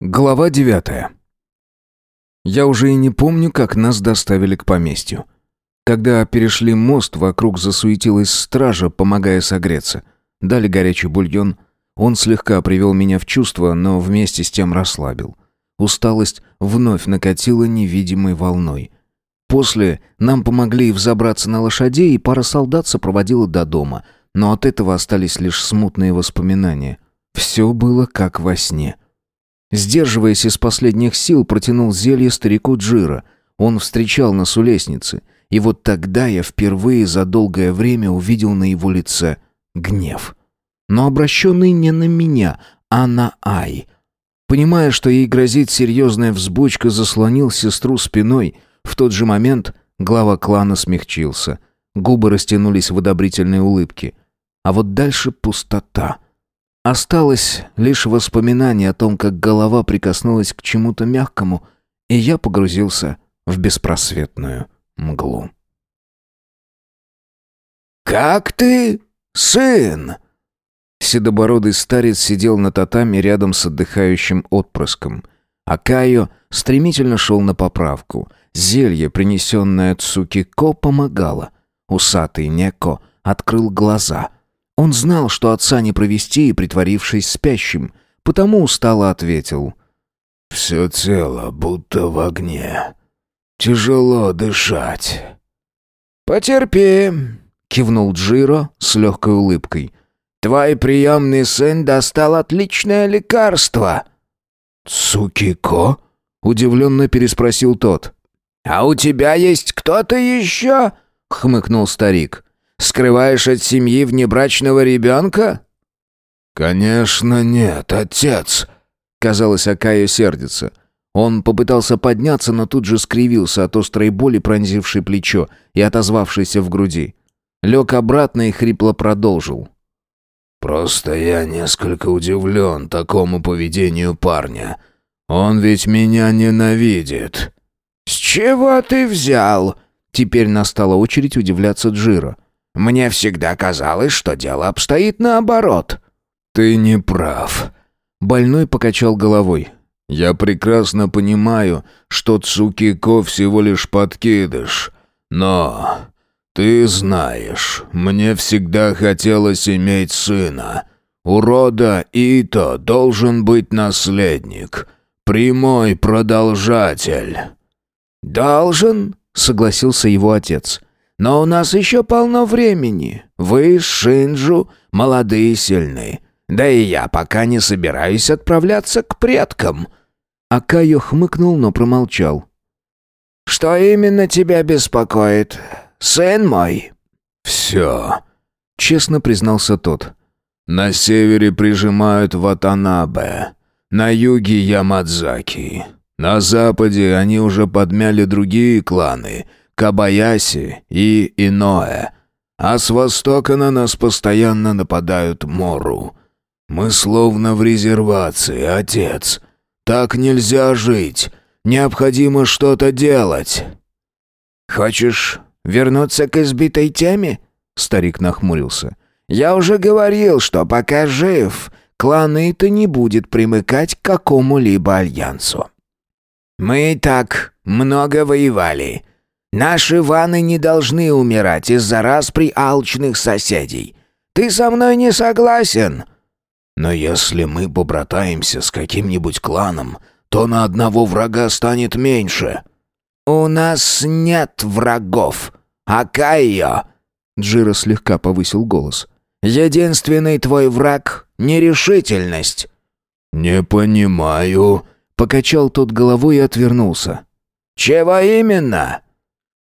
Глава девятая. Я уже и не помню, как нас доставили к поместью. Когда перешли мост, вокруг засуетилась стража, помогая согреться. Дали горячий бульон. Он слегка привел меня в чувство, но вместе с тем расслабил. Усталость вновь накатила невидимой волной. После нам помогли взобраться на лошадей, и пара солдат сопроводила до дома. Но от этого остались лишь смутные воспоминания. Все было как во сне. — Сдерживаясь из последних сил, протянул зелье старику Джира. Он встречал нас у лестницы. И вот тогда я впервые за долгое время увидел на его лице гнев. Но обращенный не на меня, а на Ай. Понимая, что ей грозит серьезная взбучка, заслонил сестру спиной. В тот же момент глава клана смягчился. Губы растянулись в одобрительной улыбке. А вот дальше пустота — Осталось лишь воспоминание о том, как голова прикоснулась к чему-то мягкому, и я погрузился в беспросветную мглу. «Как ты, сын?» Седобородый старец сидел на татами рядом с отдыхающим отпрыском, а Кайо стремительно шел на поправку. Зелье, принесенное Цукико, помогало. Усатый Неко открыл глаза — он знал, что отца не провести, притворившись спящим, потому устало ответил. «Все тело будто в огне. Тяжело дышать». «Потерпи», — кивнул Джиро с легкой улыбкой. «Твой приемный сын достал отличное лекарство». «Цукико?» — удивленно переспросил тот. «А у тебя есть кто-то еще?» — хмыкнул старик. Скрываешь от семьи внебрачного ребенка?» «Конечно нет, отец!» Казалось, Акая сердится. Он попытался подняться, но тут же скривился от острой боли, пронзившей плечо и отозвавшейся в груди. Лег обратно и хрипло продолжил. «Просто я несколько удивлен такому поведению парня. Он ведь меня ненавидит». «С чего ты взял?» Теперь настала очередь удивляться Джира. Мне всегда казалось, что дело обстоит наоборот». «Ты не прав». Больной покачал головой. «Я прекрасно понимаю, что Цукико всего лишь подкидыш. Но ты знаешь, мне всегда хотелось иметь сына. У рода Ито должен быть наследник, прямой продолжатель». «Должен?» — согласился его отец. Но у нас еще полно времени. Вы Шинджу молодые и сильные. Да и я пока не собираюсь отправляться к предкам». Акайо хмыкнул, но промолчал. «Что именно тебя беспокоит, сын мой?» «Все», — честно признался тот. «На севере прижимают Ватанабе, на юге Ямадзаки. На западе они уже подмяли другие кланы — Кабаяси и иное. А с востока на нас постоянно нападают Мору. Мы словно в резервации, отец. Так нельзя жить. Необходимо что-то делать. Хочешь вернуться к избитой теме? Старик нахмурился. Я уже говорил, что пока жив, клан Ита не будет примыкать к какому-либо альянсу. Мы и так много воевали. Наши ваны не должны умирать из-за распри алчных соседей. Ты со мной не согласен?» «Но если мы побратаемся с каким-нибудь кланом, то на одного врага станет меньше». «У нас нет врагов. Акайо!» Джиро слегка повысил голос. «Единственный твой враг — нерешительность». «Не понимаю», — покачал тот головой и отвернулся. «Чего именно?»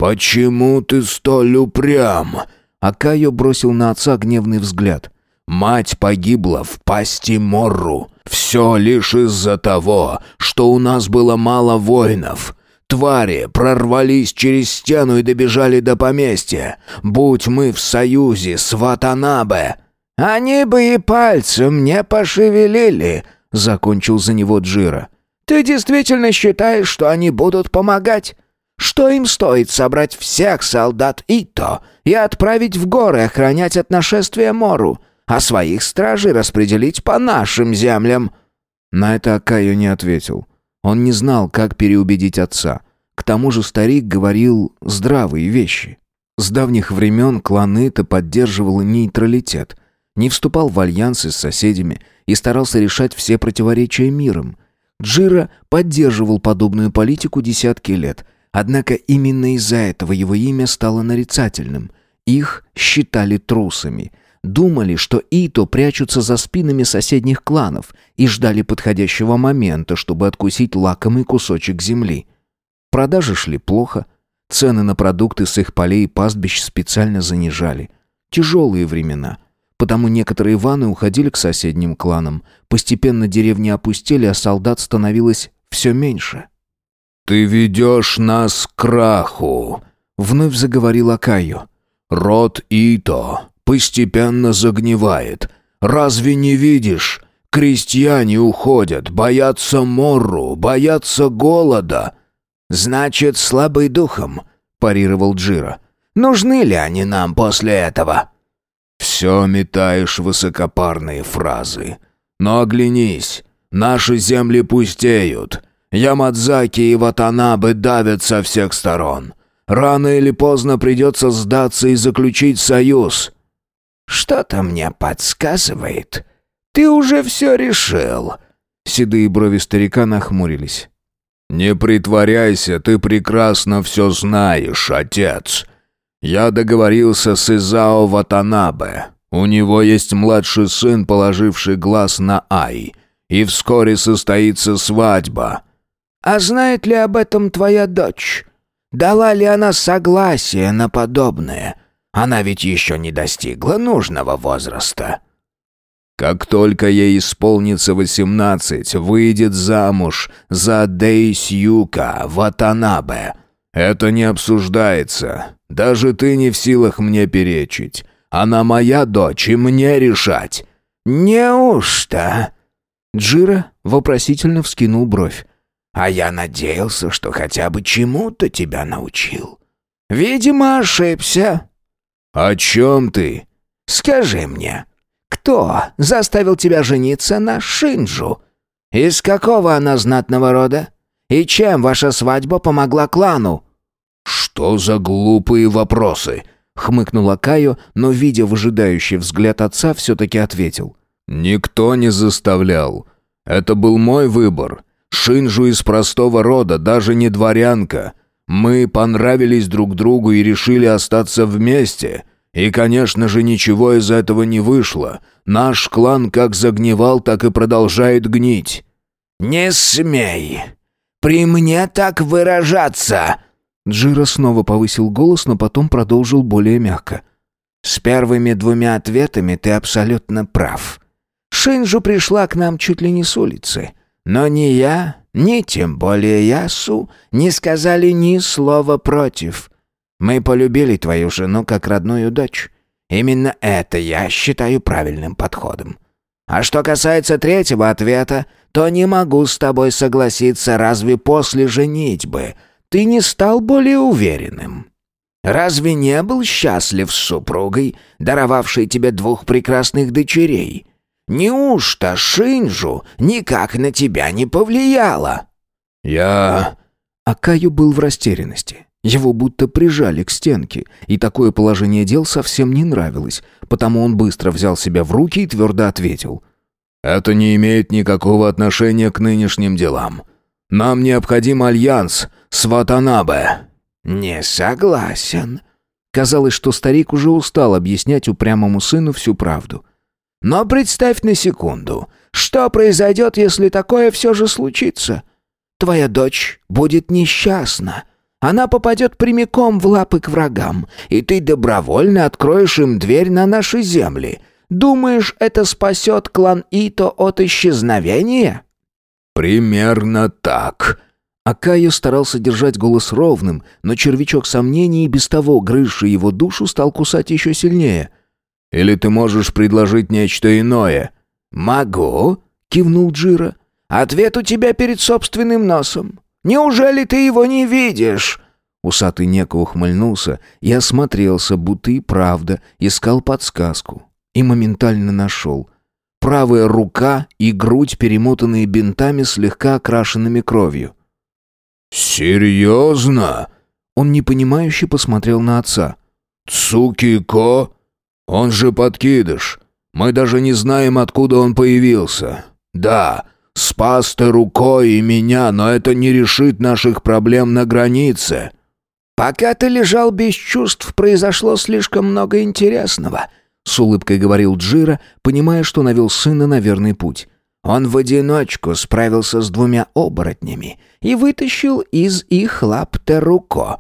«Почему ты столь упрям?» Акайо бросил на отца гневный взгляд. «Мать погибла в пасти Морру. Все лишь из-за того, что у нас было мало воинов». Твари прорвались через стену и добежали до поместья. Будь мы в союзе с Ватанабе. Они бы и пальцем не пошевелили, закончил за него Джира. Ты действительно считаешь, что они будут помогать? Что им стоит собрать всех солдат Ито и отправить в горы охранять от нашествия Мору, а своих стражей распределить по нашим землям?» На это Акаю не ответил. Он не знал, как переубедить отца. К тому же старик говорил здравые вещи. С давних времен клан Ита поддерживал нейтралитет, не вступал в альянсы с соседями и старался решать все противоречия миром. Джира поддерживал подобную политику десятки лет, однако именно из-за этого его имя стало нарицательным. Их считали трусами – Думали, что Ито прячутся за спинами соседних кланов и ждали подходящего момента, чтобы откусить лакомый кусочек земли. Продажи шли плохо, цены на продукты с их полей и пастбищ специально занижали. Тяжелые времена, потому некоторые ваны уходили к соседним кланам. Постепенно деревни опустели, а солдат становилось все меньше. «Ты ведешь нас к краху», — вновь заговорил Акайо. «Род Ито постепенно загнивает. Разве не видишь? Крестьяне уходят, боятся морру, боятся голода». «Значит, слабый духом», — парировал Джира. «Нужны ли они нам после этого?» «Все метаешь высокопарные фразы. Но оглянись, наши земли пустеют. Ямадзаки и Ватанабы давят со всех сторон. Рано или поздно придется сдаться и заключить союз. «Что-то мне подсказывает. Ты уже все решил». Седые брови старика нахмурились. «Не притворяйся, ты прекрасно все знаешь, отец. Я договорился с Изао Ватанабе. У него есть младший сын, положивший глаз на Ай, и вскоре состоится свадьба». «А знает ли об этом твоя дочь? Дала ли она согласие на подобное?» Она ведь еще не достигла нужного возраста». «Как только ей исполнится восемнадцать, выйдет замуж за Дейсюка Ватанабе. Это не обсуждается. Даже ты не в силах мне перечить. Она моя дочь, и мне решать». «Неужто?» Джира вопросительно вскинул бровь. «А я надеялся, что хотя бы чему-то тебя научил. Видимо, ошибся». «О чем ты?» «Скажи мне, кто заставил тебя жениться на Шинджу? Из какого она знатного рода? И чем ваша свадьба помогла клану?» «Что за глупые вопросы?» — хмыкнула Кайо, но, видя выжидающий взгляд отца, все-таки ответил. «Никто не заставлял. Это был мой выбор. Шинжу из простого рода, даже не дворянка. Мы понравились друг другу и решили остаться вместе. И, конечно же, ничего из этого не вышло. Наш клан как загнивал, так и продолжает гнить». «Не смей! При мне так выражаться!» Джира снова повысил голос, но потом продолжил более мягко. «С первыми двумя ответами ты абсолютно прав. Шинжу пришла к нам чуть ли не с улицы. Но ни я, ни тем более Ясу не сказали ни слова против. Мы полюбили твою жену как родную дочь. Именно это я считаю правильным подходом. А что касается третьего ответа, то не могу с тобой согласиться, разве после женитьбы ты не стал более уверенным? Разве не был счастлив с супругой, даровавшей тебе двух прекрасных дочерей? Неужто Шинжу никак на тебя не повлияла?» «Я...» Акаю был в растерянности. Его будто прижали к стенке, и такое положение дел совсем не нравилось, потому он быстро взял себя в руки и твердо ответил. «Это не имеет никакого отношения к нынешним делам. Нам необходим альянс с Ватанабе». «Не согласен». Казалось, что старик уже устал объяснять упрямому сыну всю правду. Но представь на секунду, что произойдет, если такое все же случится? Твоя дочь будет несчастна. Она попадет прямиком в лапы к врагам, и ты добровольно откроешь им дверь на наши земли. Думаешь, это спасет клан Ито от исчезновения?» «Примерно так». Акая старался держать голос ровным, но червячок сомнений, без того грызший его душу, стал кусать еще сильнее – или ты можешь предложить нечто иное?» «Могу», — кивнул Джира. «Ответ у тебя перед собственным носом. Неужели ты его не видишь?» Усатый неко ухмыльнулся и осмотрелся, будто и правда искал подсказку. И моментально нашел. правая рука и грудь, перемотанные бинтами, слегка окрашенными кровью. «Серьезно?» Он непонимающе посмотрел на отца. «Цукико? Он же подкидыш. Мы даже не знаем, откуда он появился. Да, спас ты рукой и меня, но это не решит наших проблем на границе». «Пока ты лежал без чувств, произошло слишком много интересного», — с улыбкой говорил Джира, понимая, что навел сына на верный путь. Он в одиночку справился с двумя оборотнями и вытащил из их лап Теруко,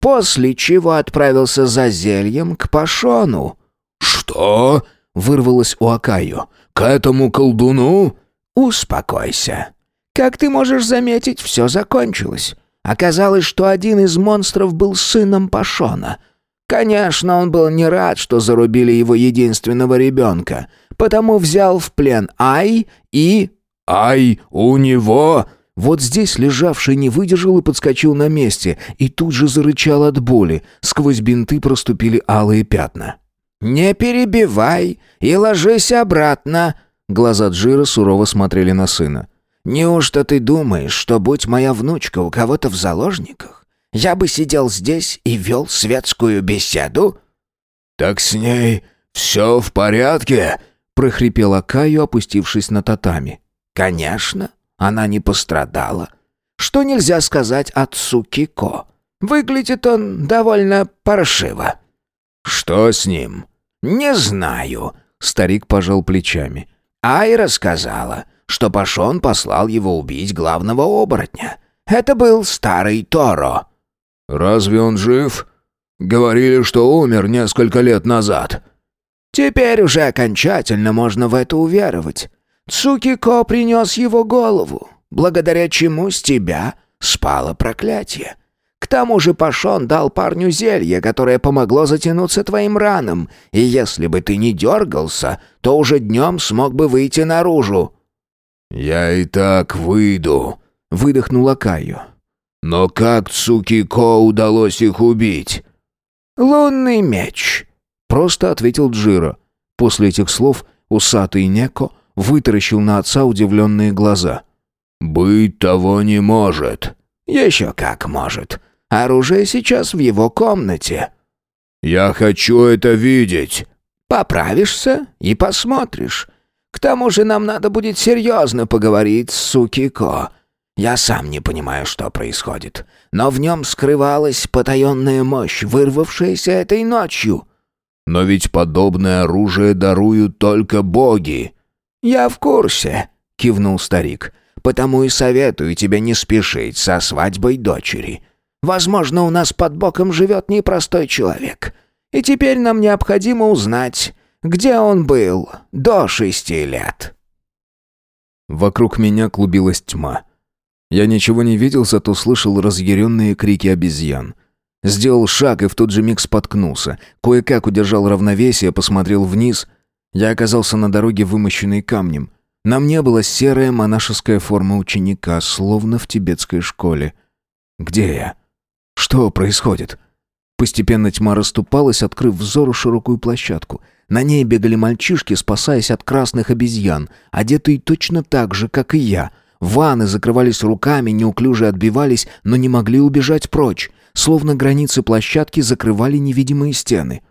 после чего отправился за зельем к Пашону. «Что?» — вырвалось у Акаю. «К этому колдуну?» «Успокойся. Как ты можешь заметить, все закончилось. Оказалось, что один из монстров был сыном Пашона. Конечно, он был не рад, что зарубили его единственного ребенка, потому взял в плен Ай и... «Ай, у него...» Вот здесь лежавший не выдержал и подскочил на месте, и тут же зарычал от боли. Сквозь бинты проступили алые пятна. «Не перебивай и ложись обратно!» Глаза Джира сурово смотрели на сына. Неужто ты думаешь, что, будь моя внучка у кого-то в заложниках, я бы сидел здесь и вел светскую беседу?» «Так с ней все в порядке?» — прохрипела Каю, опустившись на татами. «Конечно, она не пострадала. Что нельзя сказать отцу Кико. Выглядит он довольно паршиво». «Что с ним?» «Не знаю», — старик пожал плечами. «Айра сказала, что Пашон послал его убить главного оборотня. Это был старый Торо». «Разве он жив? Говорили, что умер несколько лет назад». «Теперь уже окончательно можно в это уверовать. Цукико принес его голову, благодаря чему с тебя спало проклятие. К тому же Пашон дал парню зелье, которое помогло затянуться твоим ранам, и если бы ты не дергался, то уже днем смог бы выйти наружу». «Я и так выйду», — выдохнула Кайо. «Но как Цукико удалось их убить?» «Лунный меч», — просто ответил Джиро. После этих слов усатый Неко вытаращил на отца удивленные глаза. «Быть того не может». «Еще как может. Оружие сейчас в его комнате». «Я хочу это видеть». «Поправишься и посмотришь. К тому же нам надо будет серьезно поговорить с Сукико. Я сам не понимаю, что происходит. Но в нем скрывалась потаенная мощь, вырвавшаяся этой ночью». «Но ведь подобное оружие даруют только боги». «Я в курсе», — кивнул старик. «Потому и советую тебе не спешить со свадьбой дочери. Возможно, у нас под боком живет непростой человек. И теперь нам необходимо узнать, где он был до шести лет?» Вокруг меня клубилась тьма. Я ничего не видел, зато слышал разъяренные крики обезьян. Сделал шаг и в тот же миг споткнулся. Кое-как удержал равновесие, посмотрел вниз. Я оказался на дороге, вымощенной камнем. На мне была серая монашеская форма ученика, словно в тибетской школе. Где я? Что происходит? Постепенно тьма расступалась, открыв взору широкую площадку — на ней бегали мальчишки, спасаясь от красных обезьян, одетые точно так же, как и я. Ваны закрывались руками, неуклюже отбивались, но не могли убежать прочь. Словно границы площадки закрывали невидимые стены.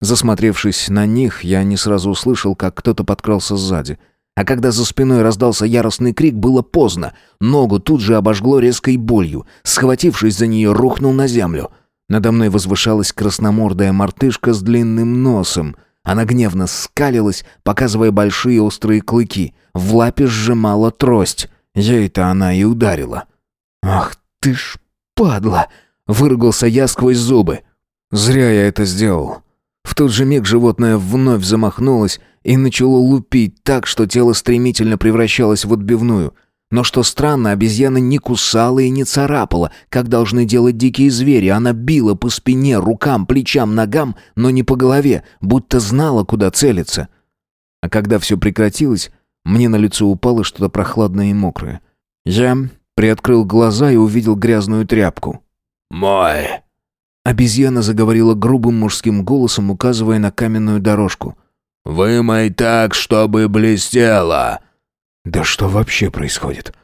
Засмотревшись на них, я не сразу услышал, как кто-то подкрался сзади. А когда за спиной раздался яростный крик, было поздно. Ногу тут же обожгло резкой болью. Схватившись за нее, рухнул на землю. Надо мной возвышалась красномордая мартышка с длинным носом — она гневно скалилась, показывая большие острые клыки. В лапе сжимала трость. Ей-то она и ударила. «Ах ты ж падла!» — выругался я сквозь зубы. Зря я это сделал. В тот же миг животное вновь замахнулось и начало лупить так, что тело стремительно превращалось в отбивную — но что странно, обезьяна не кусала и не царапала, как должны делать дикие звери. Она била по спине, рукам, плечам, ногам, но не по голове, будто знала, куда целиться. А когда все прекратилось, мне на лицо упало что-то прохладное и мокрое. Я приоткрыл глаза и увидел грязную тряпку. «Мой!» Обезьяна заговорила грубым мужским голосом, указывая на каменную дорожку. «Вымой так, чтобы блестело!» Да что вообще происходит?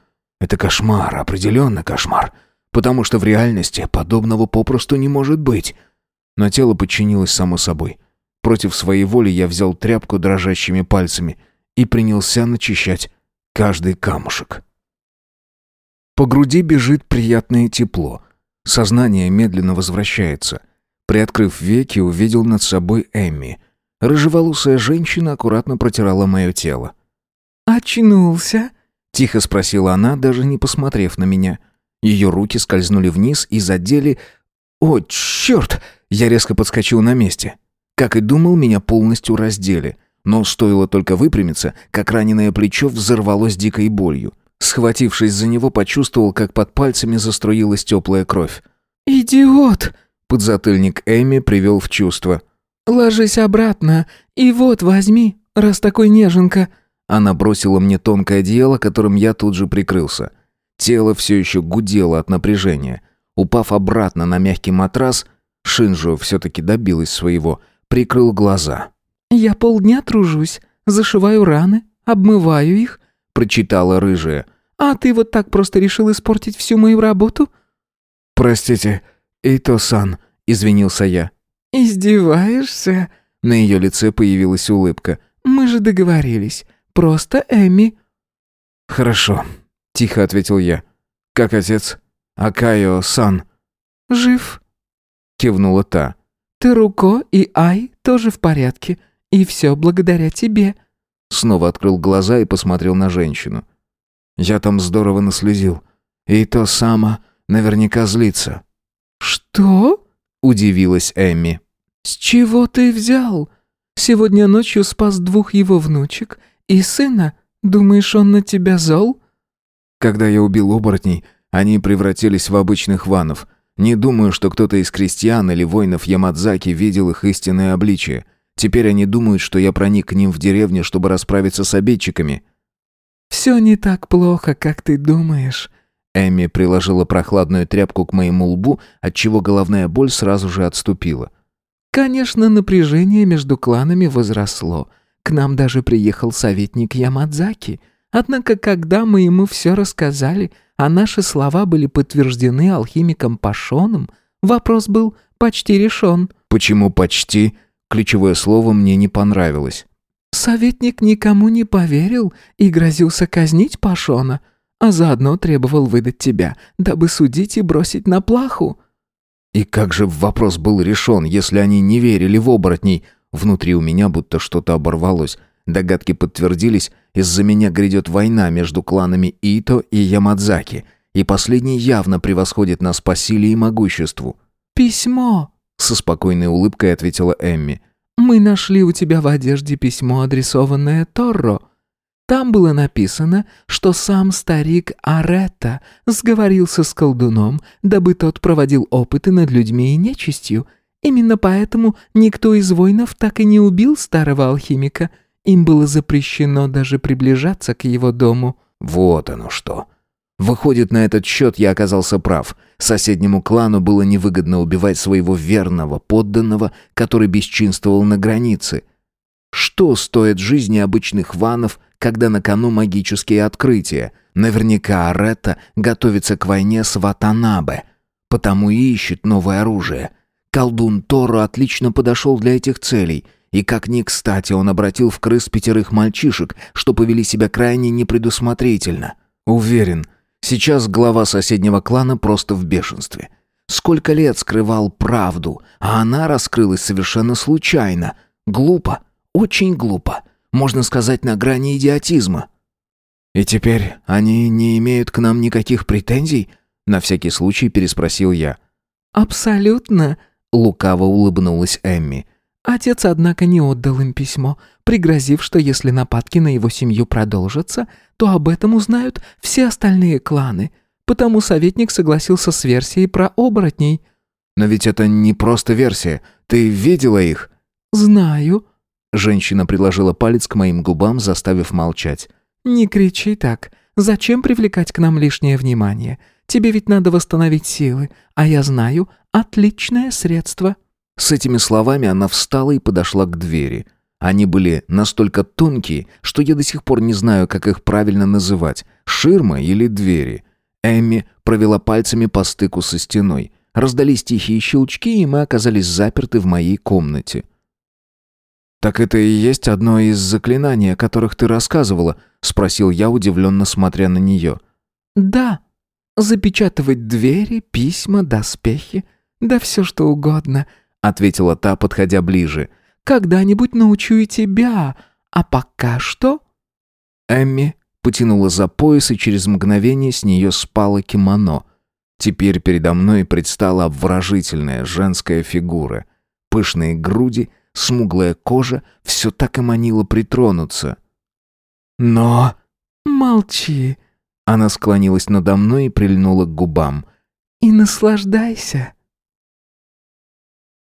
Это кошмар, определенно кошмар. Потому что в реальности подобного попросту не может быть. Но тело подчинилось само собой. Против своей воли я взял тряпку дрожащими пальцами и принялся начищать каждый камушек. По груди бежит приятное тепло. Сознание медленно возвращается. Приоткрыв веки, увидел над собой Эмми. Рыжеволосая женщина аккуратно протирала мое тело. «Очнулся?» — тихо спросила она, даже не посмотрев на меня. Ее руки скользнули вниз и задели... «О, черт!» Я резко подскочил на месте. Как и думал, меня полностью раздели. Но стоило только выпрямиться, как раненое плечо взорвалось дикой болью. Схватившись за него, почувствовал, как под пальцами заструилась теплая кровь. «Идиот!» Подзатыльник Эми привел в чувство. «Ложись обратно, и вот возьми, раз такой неженка». Она бросила мне тонкое одеяло, которым я тут же прикрылся. Тело все еще гудело от напряжения. Упав обратно на мягкий матрас, Шинжо все-таки добилась своего, прикрыл глаза. «Я полдня тружусь, зашиваю раны, обмываю их», — прочитала рыжая. «А ты вот так просто решил испортить всю мою работу?» «Простите, Ито-сан», — извинился я. «Издеваешься?» На ее лице появилась улыбка. «Мы же договорились. Просто Эми». «Хорошо», — тихо ответил я. «Как отец? Акайо-сан?» «Жив», — кивнула та. «Теруко и Ай тоже в порядке, и все благодаря тебе». Снова открыл глаза и посмотрел на женщину. «Я там здорово наслезил. И то само наверняка злится». «Что?» — удивилась Эмми. «С чего ты взял? Сегодня ночью спас двух его внучек и сына. Думаешь, он на тебя зол?» «Когда я убил оборотней, они превратились в обычных ванов. Не думаю, что кто-то из крестьян или воинов Ямадзаки видел их истинное обличие. Теперь они думают, что я проник к ним в деревню, чтобы расправиться с обидчиками». «Все не так плохо, как ты думаешь». Эми приложила прохладную тряпку к моему лбу, отчего головная боль сразу же отступила. «Конечно, напряжение между кланами возросло. К нам даже приехал советник Ямадзаки. Однако, когда мы ему все рассказали, а наши слова были подтверждены алхимиком Пашоном, вопрос был почти решен». «Почему почти?» Ключевое слово мне не понравилось. «Советник никому не поверил и грозился казнить Пашона, а заодно требовал выдать тебя, дабы судить и бросить на плаху». И как же вопрос был решен, если они не верили в оборотней? Внутри у меня будто что-то оборвалось. Догадки подтвердились, из-за меня грядет война между кланами Ито и Ямадзаки, и последний явно превосходит нас по силе и могуществу. «Письмо!» — со спокойной улыбкой ответила Эмми. «Мы нашли у тебя в одежде письмо, адресованное Торро. Там было написано, что сам старик Аретта сговорился с колдуном, дабы тот проводил опыты над людьми и нечистью. Именно поэтому никто из воинов так и не убил старого алхимика. Им было запрещено даже приближаться к его дому». «Вот оно что!» Выходит, на этот счет я оказался прав. Соседнему клану было невыгодно убивать своего верного подданного, который бесчинствовал на границе. Что стоит жизни обычных ванов, когда на кону магические открытия? Наверняка Аретта готовится к войне с Ватанабе, потому и ищет новое оружие. Колдун Торо отлично подошел для этих целей, и как ни кстати он обратил в крыс пятерых мальчишек, что повели себя крайне непредусмотрительно. Уверен, сейчас глава соседнего клана просто в бешенстве. Сколько лет скрывал правду, а она раскрылась совершенно случайно. Глупо, очень глупо. Можно сказать, на грани идиотизма. «И теперь они не имеют к нам никаких претензий?» На всякий случай переспросил я. «Абсолютно», — лукаво улыбнулась Эмми. Отец, однако, не отдал им письмо, пригрозив, что если нападки на его семью продолжатся, то об этом узнают все остальные кланы. Потому советник согласился с версией про оборотней. «Но ведь это не просто версия. Ты видела их?» «Знаю», Женщина приложила палец к моим губам, заставив молчать. «Не кричи так. Зачем привлекать к нам лишнее внимание? Тебе ведь надо восстановить силы, а я знаю, отличное средство». С этими словами она встала и подошла к двери. Они были настолько тонкие, что я до сих пор не знаю, как их правильно называть – ширма или двери. Эмми провела пальцами по стыку со стеной. Раздались тихие щелчки, и мы оказались заперты в моей комнате. «Так это и есть одно из заклинаний, о которых ты рассказывала?» — спросил я, удивленно смотря на нее. «Да. Запечатывать двери, письма, доспехи, да все что угодно», — ответила та, подходя ближе. «Когда-нибудь научу и тебя, а пока что...» Эмми потянула за пояс, и через мгновение с нее спало кимоно. Теперь передо мной предстала обворожительная женская фигура. Пышные груди, смуглая кожа, все так и манило притронуться. «Но...» «Молчи!» Она склонилась надо мной и прильнула к губам. «И наслаждайся!»